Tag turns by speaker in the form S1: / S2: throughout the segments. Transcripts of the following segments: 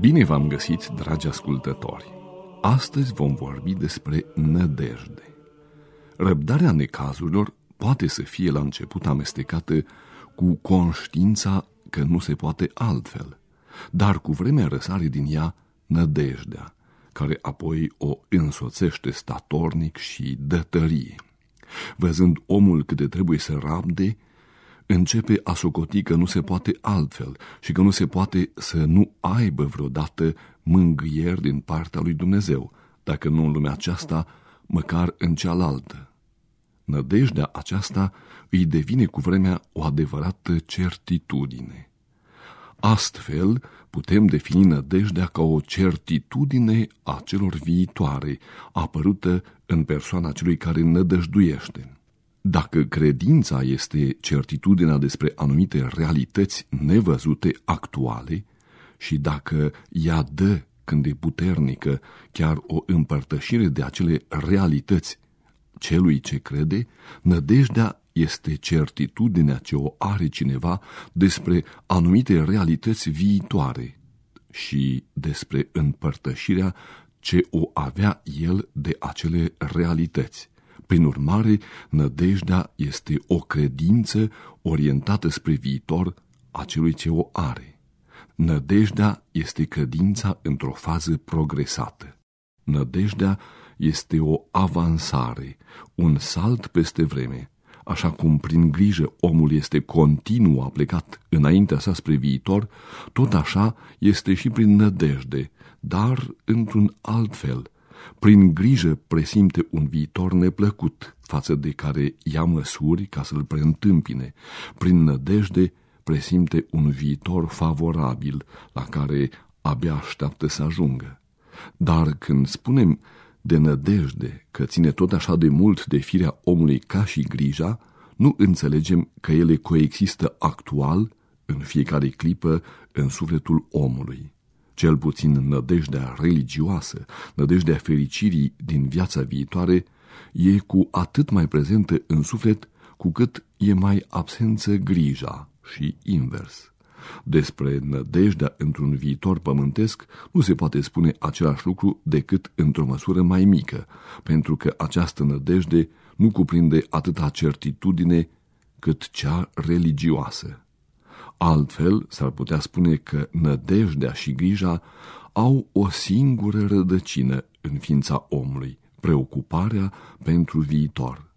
S1: Bine v-am găsit, dragi ascultători! Astăzi vom vorbi despre nădejde. Răbdarea necazurilor poate să fie la început amestecată cu conștiința că nu se poate altfel, dar cu vremea răsare din ea nădejdea, care apoi o însoțește statornic și dătărie. Văzând omul cât de trebuie să rabde, începe a socoti că nu se poate altfel și că nu se poate să nu aibă vreodată mângâieri din partea lui Dumnezeu, dacă nu în lumea aceasta, măcar în cealaltă. Nădejdea aceasta îi devine cu vremea o adevărată certitudine. Astfel, putem defini nădejdea ca o certitudine a celor viitoare, apărută în persoana celui care nădăjduiește. Dacă credința este certitudinea despre anumite realități nevăzute actuale și dacă ea dă, când e puternică, chiar o împărtășire de acele realități celui ce crede, nădejdea este certitudinea ce o are cineva despre anumite realități viitoare și despre împărtășirea ce o avea el de acele realități. Prin urmare, nădejdea este o credință orientată spre viitor a celui ce o are. Nădejdea este credința într-o fază progresată. Nădejdea este o avansare, un salt peste vreme, așa cum prin grijă omul este continuu aplecat înaintea sa spre viitor, tot așa este și prin nădejde, dar într-un alt fel – prin grijă presimte un viitor neplăcut față de care ia măsuri ca să-l preîntâmpine. Prin nădejde presimte un viitor favorabil la care abia așteaptă să ajungă. Dar când spunem de nădejde că ține tot așa de mult de firea omului ca și grija, nu înțelegem că ele coexistă actual în fiecare clipă în sufletul omului cel puțin nădejdea religioasă, nădejdea fericirii din viața viitoare, e cu atât mai prezentă în suflet cu cât e mai absență grija și invers. Despre nădejdea într-un viitor pământesc nu se poate spune același lucru decât într-o măsură mai mică, pentru că această nădejde nu cuprinde atâta certitudine cât cea religioasă. Altfel, s-ar putea spune că nădejdea și grija au o singură rădăcină în ființa omului, preocuparea pentru viitor.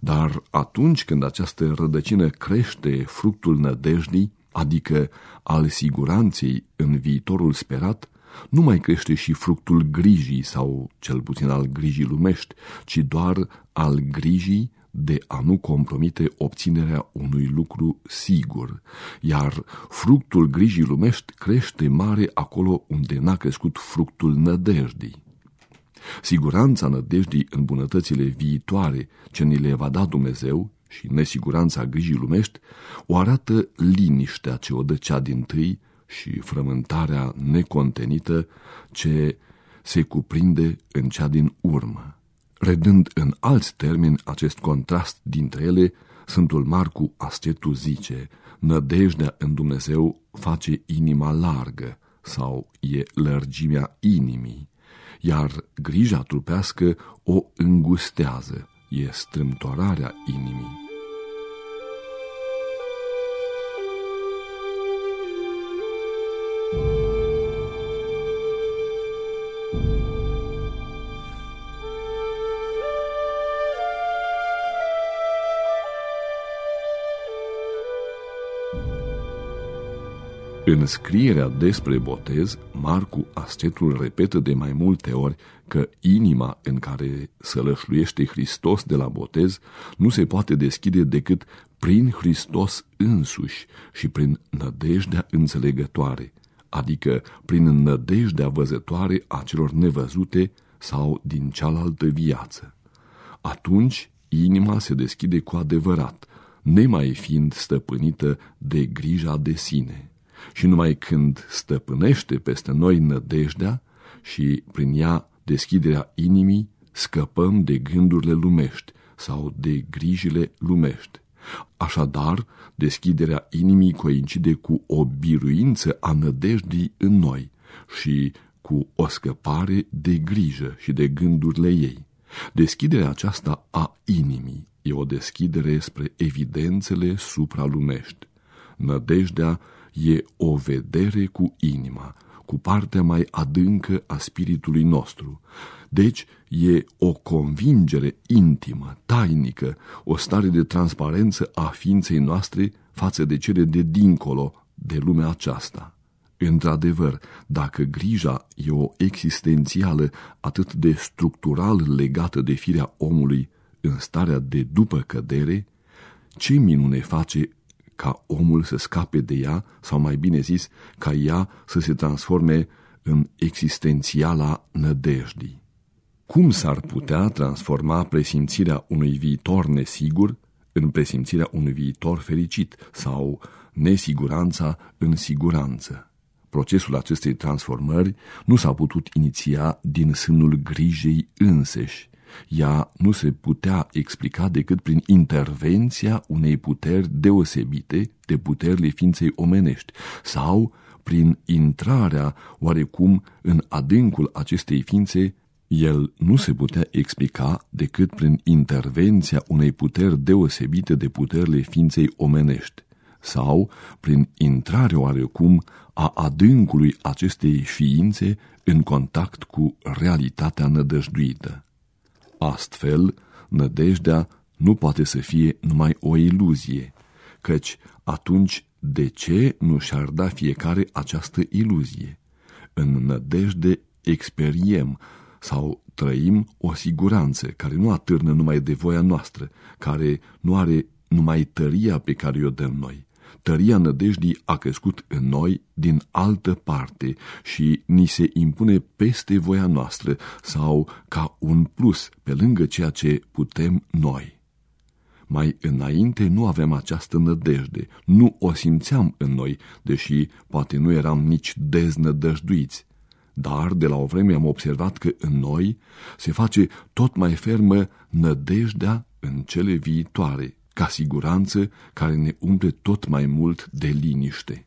S1: Dar atunci când această rădăcină crește fructul nădejdii, adică al siguranței în viitorul sperat, nu mai crește și fructul grijii sau cel puțin al grijii lumești, ci doar al grijii de a nu compromite obținerea unui lucru sigur, iar fructul grijii lumești crește mare acolo unde n-a crescut fructul nădejdii. Siguranța nădejdii în bunătățile viitoare ce ni le va da Dumnezeu și nesiguranța grijii lumești o arată liniștea ce o dă cea din tâi și frământarea necontenită ce se cuprinde în cea din urmă. Redând în alți termeni acest contrast dintre ele, Sfântul Marcu Ascetu zice, nădejdea în Dumnezeu face inima largă sau e lărgimea inimii, iar grija trupească o îngustează, e strâmtorarea inimii. În scrierea despre botez, Marcu Ascetul repetă de mai multe ori că inima în care sălășluiește Hristos de la botez nu se poate deschide decât prin Hristos însuși și prin nădejdea înțelegătoare, adică prin nădejdea văzătoare a celor nevăzute sau din cealaltă viață. Atunci inima se deschide cu adevărat, nemai fiind stăpânită de grija de sine și numai când stăpânește peste noi nădejdea și prin ea deschiderea inimii, scăpăm de gândurile lumești sau de grijile lumești. Așadar, deschiderea inimii coincide cu o biruință a nădejdii în noi și cu o scăpare de grijă și de gândurile ei. Deschiderea aceasta a inimii e o deschidere spre evidențele supralumești. Nădejdea e o vedere cu inima, cu partea mai adâncă a spiritului nostru. Deci e o convingere intimă, tainică, o stare de transparență a ființei noastre față de cele de dincolo de lumea aceasta. Într-adevăr, dacă grija e o existențială atât de structural legată de firea omului în starea de după cădere, ce minune face ca omul să scape de ea, sau mai bine zis, ca ea să se transforme în existențiala nădejdii. Cum s-ar putea transforma presimțirea unui viitor nesigur în presimțirea unui viitor fericit sau nesiguranța în siguranță? Procesul acestei transformări nu s-a putut iniția din sânul grijei înseși. Ea nu se putea explica decât prin intervenția unei puteri deosebite de puterile ființei omenești sau prin intrarea oarecum în adâncul acestei ființe el nu se putea explica decât prin intervenția unei puteri deosebite de puterile ființei omenești sau prin intrarea oarecum a adâncului acestei ființe în contact cu realitatea nădăjduită. Astfel, nădejdea nu poate să fie numai o iluzie, căci atunci de ce nu și-ar da fiecare această iluzie? În nădejde experiem sau trăim o siguranță care nu atârnă numai de voia noastră, care nu are numai tăria pe care o dăm noi, tăria nădejdii a crescut în noi din altă parte și ni se impune peste voia noastră sau ca un plus pe lângă ceea ce putem noi. Mai înainte nu aveam această nădejde, nu o simțeam în noi, deși poate nu eram nici deznădăjduiți. Dar de la o vreme am observat că în noi se face tot mai fermă nădejdea în cele viitoare, ca siguranță care ne umple tot mai mult de liniște.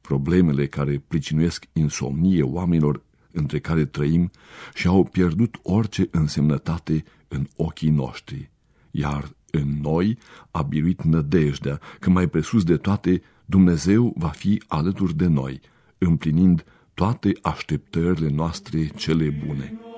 S1: Problemele care pricinuiesc insomnie oamenilor între care trăim și-au pierdut orice însemnătate în ochii noștri, iar în noi a biruit nădejdea că mai presus de toate Dumnezeu va fi alături de noi, împlinind toate așteptările noastre cele bune.